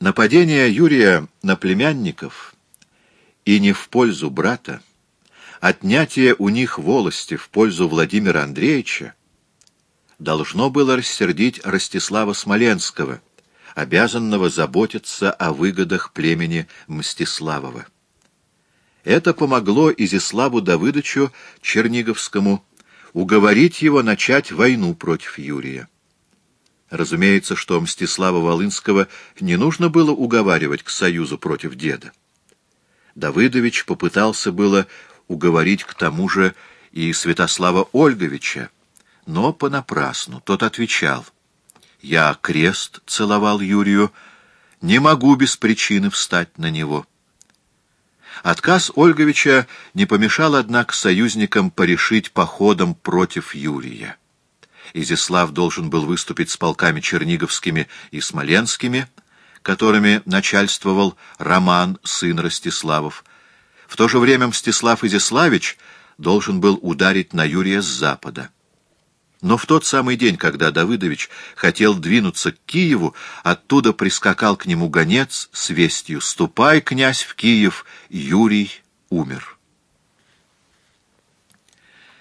Нападение Юрия на племянников и не в пользу брата, отнятие у них волости в пользу Владимира Андреевича должно было рассердить Ростислава Смоленского, обязанного заботиться о выгодах племени Мстиславова. Это помогло Изиславу Давыдовичу Черниговскому уговорить его начать войну против Юрия. Разумеется, что Мстислава Волынского не нужно было уговаривать к союзу против деда. Давыдович попытался было уговорить к тому же и Святослава Ольговича, но понапрасну. Тот отвечал, «Я крест целовал Юрию, не могу без причины встать на него». Отказ Ольговича не помешал, однако, союзникам порешить походом против Юрия. Изяслав должен был выступить с полками черниговскими и смоленскими, которыми начальствовал Роман, сын Ростиславов. В то же время Мстислав Изяславич должен был ударить на Юрия с запада. Но в тот самый день, когда Давыдович хотел двинуться к Киеву, оттуда прискакал к нему гонец с вестью «Ступай, князь, в Киев, Юрий умер».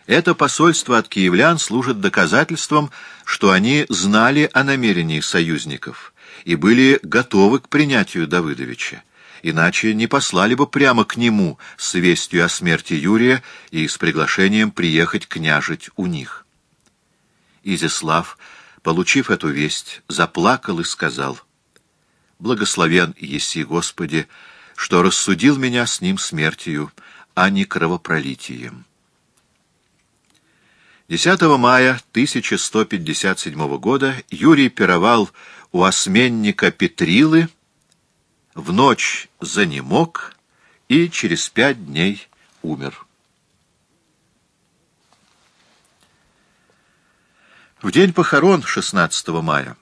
Это посольство от киевлян служит доказательством, что они знали о намерении союзников и были готовы к принятию Давыдовича, иначе не послали бы прямо к нему с вестью о смерти Юрия и с приглашением приехать княжить у них. Изяслав, получив эту весть, заплакал и сказал, «Благословен еси, Господи, что рассудил меня с ним смертью, а не кровопролитием». 10 мая 1157 года Юрий пировал у осменника Петрилы, в ночь занемог и через пять дней умер. В день похорон 16 мая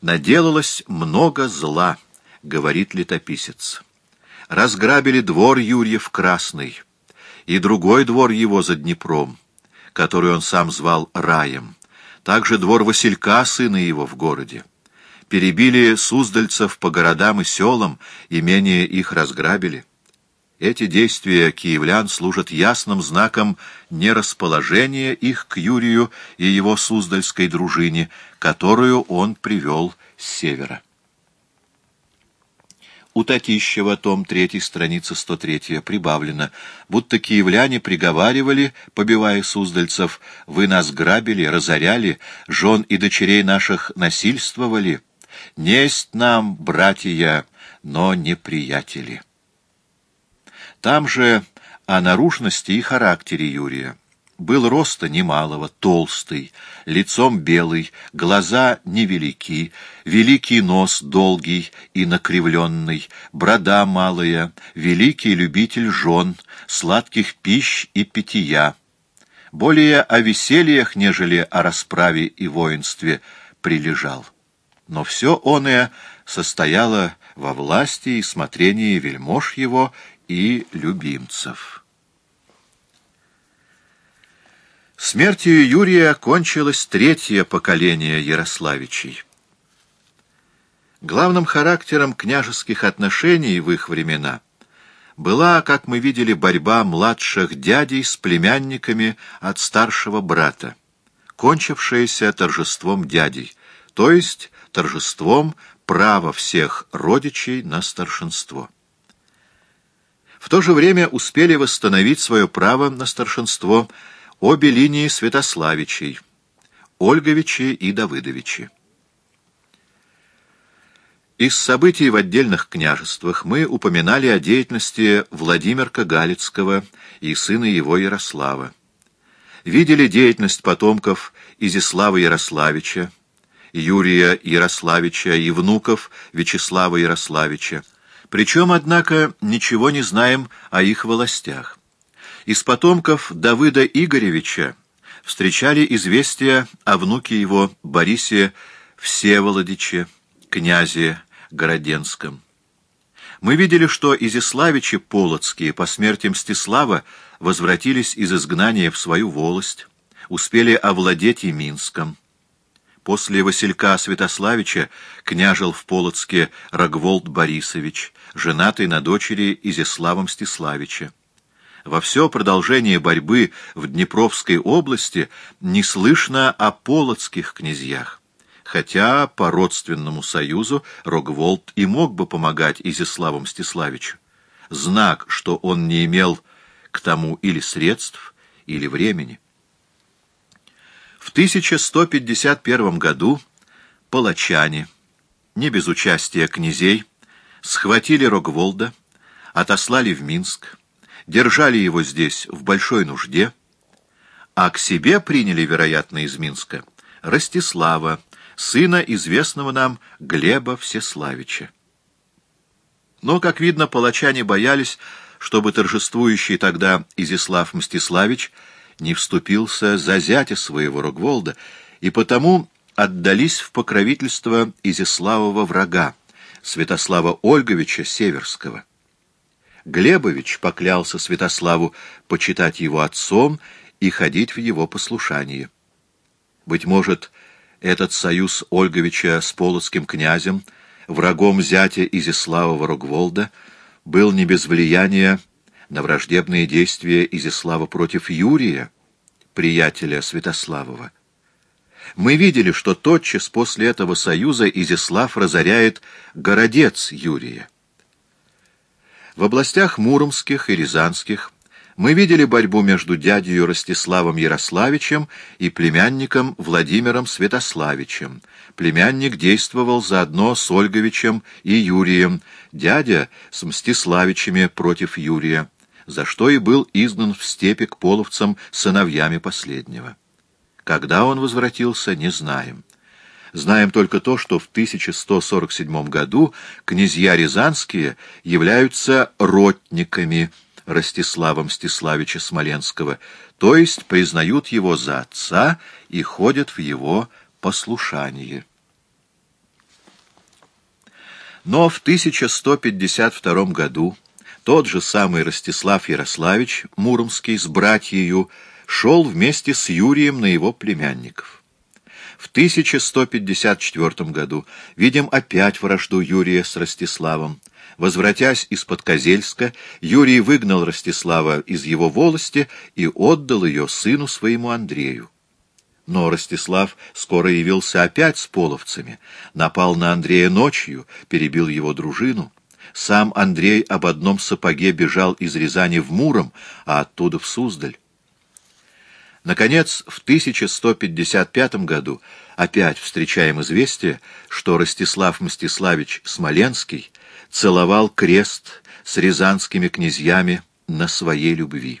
наделалось много зла, говорит летописец. Разграбили двор Юрьев Красный и другой двор его за Днепром, который он сам звал Раем, также двор Василька, сына его, в городе. Перебили суздальцев по городам и селам, имение их разграбили. Эти действия киевлян служат ясным знаком нерасположения их к Юрию и его Суздальской дружине, которую он привел с севера. У Татищева, том 3, страница 103, прибавлено, будто киевляне приговаривали, побивая суздальцев, «Вы нас грабили, разоряли, жен и дочерей наших насильствовали. Несть нам, братья, но неприятели». Там же о наружности и характере Юрия. Был роста немалого, толстый, лицом белый, глаза невелики, великий нос долгий и накривленный, брода малая, великий любитель жен, сладких пищ и питья. Более о весельях, нежели о расправе и воинстве, прилежал. Но все оное состояло во власти и смотрении вельмож его и любимцев. Смертью Юрия кончилось третье поколение Ярославичей. Главным характером княжеских отношений в их времена была, как мы видели, борьба младших дядей с племянниками от старшего брата, кончившаяся торжеством дядей, то есть торжеством права всех родичей на старшинство. В то же время успели восстановить свое право на старшинство обе линии Святославичей, Ольговичи и Давыдовичи. Из событий в отдельных княжествах мы упоминали о деятельности Владимирка Галицкого и сына его Ярослава. Видели деятельность потомков Изислава Ярославича, Юрия Ярославича и внуков Вячеслава Ярославича, причем, однако, ничего не знаем о их властях. Из потомков Давыда Игоревича встречали известия о внуке его Борисе Всеволодиче, князе Городенском. Мы видели, что Изяславичи Полоцкие по смерти Мстислава возвратились из изгнания в свою волость, успели овладеть и Минском. После Василька Святославича княжил в Полоцке Рогволд Борисович, женатый на дочери Изяслава Мстиславича. Во все продолжение борьбы в Днепровской области не слышно о полоцких князьях, хотя по родственному союзу Рогволд и мог бы помогать Изяславу Мстиславичу. Знак, что он не имел к тому или средств, или времени. В 1151 году палачане, не без участия князей, схватили Рогволда, отослали в Минск, держали его здесь в большой нужде, а к себе приняли, вероятно, из Минска Ростислава, сына известного нам Глеба Всеславича. Но, как видно, палачане боялись, чтобы торжествующий тогда Изяслав Мстиславич не вступился за зятя своего Рогволда, и потому отдались в покровительство Изяславова врага, Святослава Ольговича Северского. Глебович поклялся Святославу почитать его отцом и ходить в его послушании. Быть может, этот союз Ольговича с полоцким князем, врагом зятя Изяславова Рогволда, был не без влияния на враждебные действия Изяслава против Юрия, приятеля Святославова. Мы видели, что тотчас после этого союза Изяслав разоряет городец Юрия. В областях Муромских и Рязанских мы видели борьбу между дядей Ростиславом Ярославичем и племянником Владимиром Святославичем. Племянник действовал заодно с Ольговичем и Юрием, дядя с Мстиславичами против Юрия, за что и был изгнан в степи к половцам сыновьями последнего. Когда он возвратился, не знаем. Знаем только то, что в 1147 году князья Рязанские являются ротниками Ростислава Мстиславича Смоленского, то есть признают его за отца и ходят в его послушание. Но в 1152 году тот же самый Ростислав Ярославич Муромский с братьею шел вместе с Юрием на его племянников. В 1154 году видим опять вражду Юрия с Ростиславом. Возвратясь из-под Козельска, Юрий выгнал Ростислава из его волости и отдал ее сыну своему Андрею. Но Ростислав скоро явился опять с половцами, напал на Андрея ночью, перебил его дружину. Сам Андрей об одном сапоге бежал из Рязани в Муром, а оттуда в Суздаль. Наконец, в 1155 году опять встречаем известие, что Ростислав Мстиславич Смоленский целовал крест с рязанскими князьями на своей любви.